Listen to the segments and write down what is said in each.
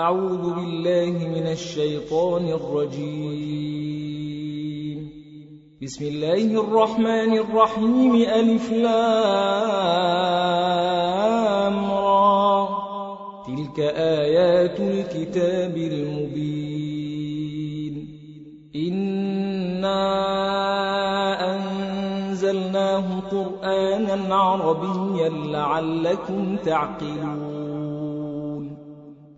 أعوذ بالله من الشيطان الرجيم. بسم الله الرحمن الرحيم. ألف لام را. تلك آيات الكتاب المبين. إنا أنزلناه قرآنا عربيا لعلكم تعقلون.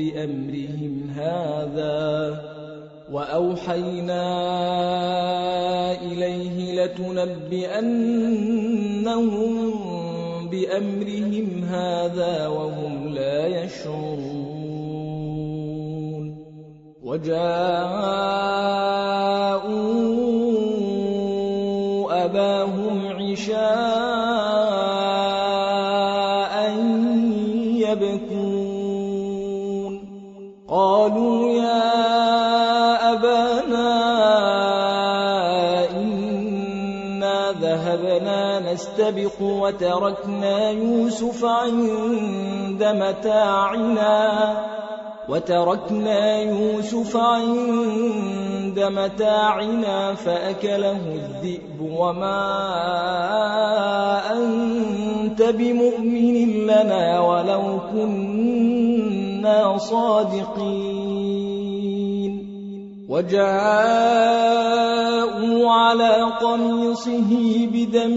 بأمرهم هذا وأوحينا إليه لتنبئنهم بأمرهم هذا وهم لا يشعرون وجاءوا أباهم نستبق وتركنا يوسف عند متاعنا. وتركنا يوسف عند متاعنا فأكله الذئب وما أنت بمؤمن لنا ولو كنا صادقين. وجاءوا على قميصه بدم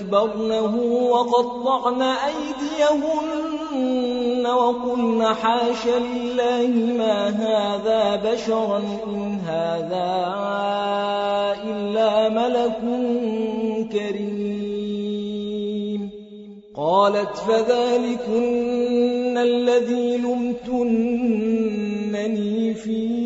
أكبرنه وقطعن أيديهن وقلن حاش لله ما هذا بشرا إن هذا إلا ملك كريم. قالت فذلكن الذي لمتنني فيه.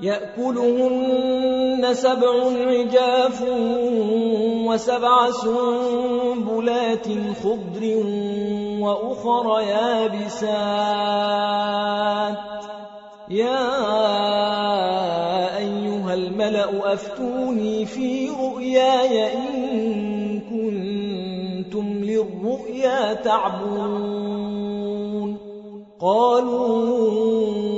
يأكلهن سبع عجاف وسبع سنبلات خضر وأخر يابسات. يا أيها الملأ أفتوني في رؤياي إن كنتم للرؤيا تعبون قالوا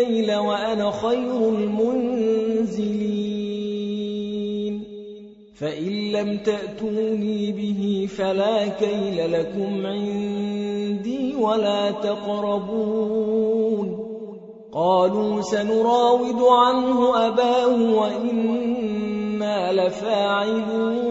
الكيل وأنا خير المنزلين. فإن لم تأتوني به فلا كيل لكم عندي ولا تقربون. قالوا سنراود عنه أباه وإنا لفاعلون.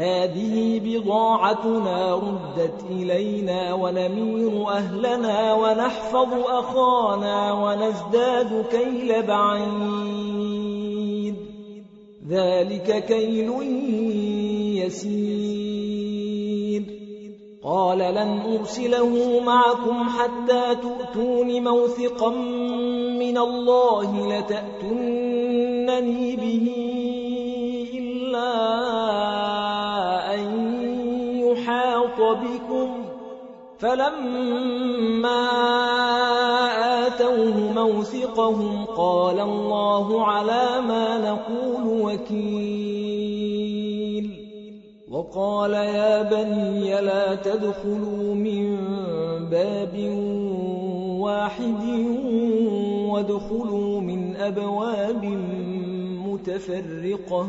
هذه بضاعتنا ردت إلينا ونمير أهلنا ونحفظ أخانا ونزداد كيل بعيد. ذلك كيل يسير. قال لن أرسله معكم حتى تؤتون موثقا من الله لتأتنني به إلا يحاط بكم فلما آتوه موثقهم قال الله على ما نقول وكيل وقال يا بني لا تدخلوا من باب واحد وادخلوا من أبواب متفرقة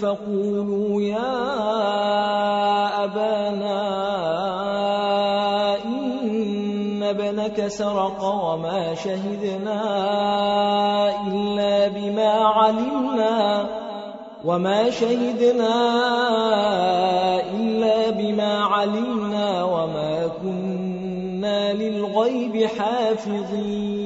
فَقُولُوا يَا أَبَانَا إِنَّ ابْنَكَ سَرَقَ وَمَا شَهِدْنَا إِلَّا بِمَا عَلِمْنَا وَمَا شَهِدْنَا إِلَّا بِمَا عَلِمْنَا وَمَا كُنَّا لِلْغَيْبِ حَافِظِينَ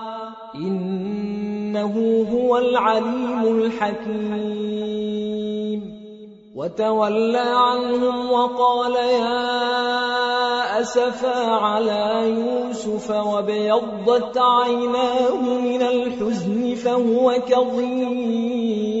إنه هو العليم الحكيم. وتولى عنهم وقال يا أسفا على يوسف وبيضت عيناه من الحزن فهو كظيم.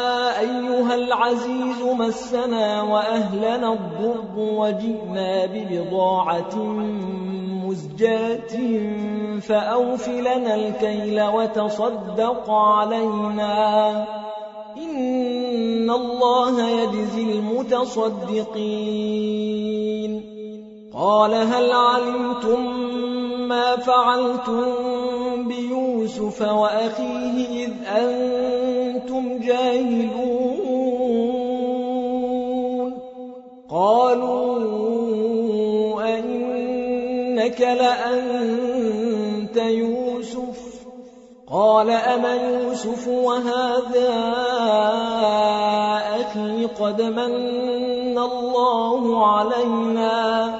أيها العزيز مسنا وأهلنا الضر وجئنا ببضاعة مزجاة فأوفلنا الكيل وتصدق علينا. إن الله يجزي المتصدقين. قال هل علمتم ما فعلتم بيوسف وأخيه إذ أنتم جاهلون قالوا أئنك لأنت يوسف قال أنا يوسف وهذا أخي قد من الله علينا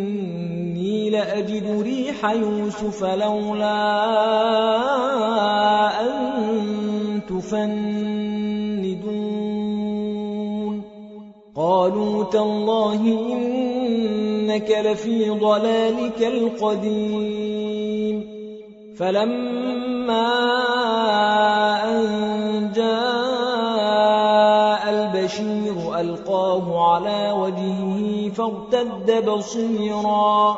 لأجد ريح يوسف لولا أن تفندون. قالوا تالله إنك لفي ضلالك القديم. فلما أن جاء البشير ألقاه على وجهه فارتد بصيرا.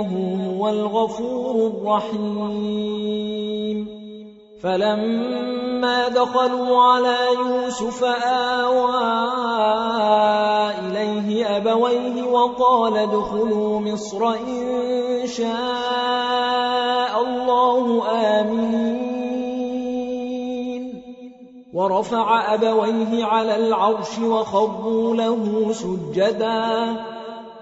إنه هو الغفور الرحيم. فلما دخلوا على يوسف آوى إليه أبويه وقال ادخلوا مصر إن شاء الله آمين. ورفع أبويه على العرش وخضوا له سجدا.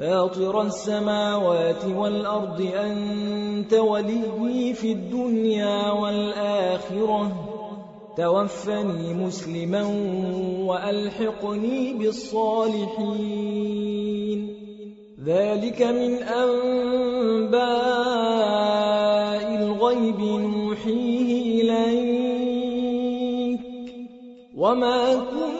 فاطر السماوات والأرض أنت ولي في الدنيا والآخرة. توفني مسلما وألحقني بالصالحين. ذلك من أنباء الغيب نوحيه إليك. وما كنت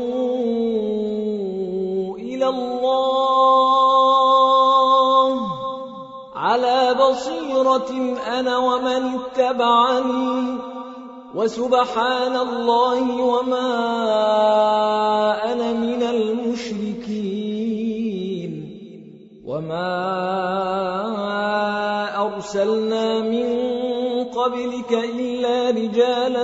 بصيرة أنا ومن اتبعني وسبحان الله وما أنا من المشركين وما أرسلنا من قبلك إلا رجالا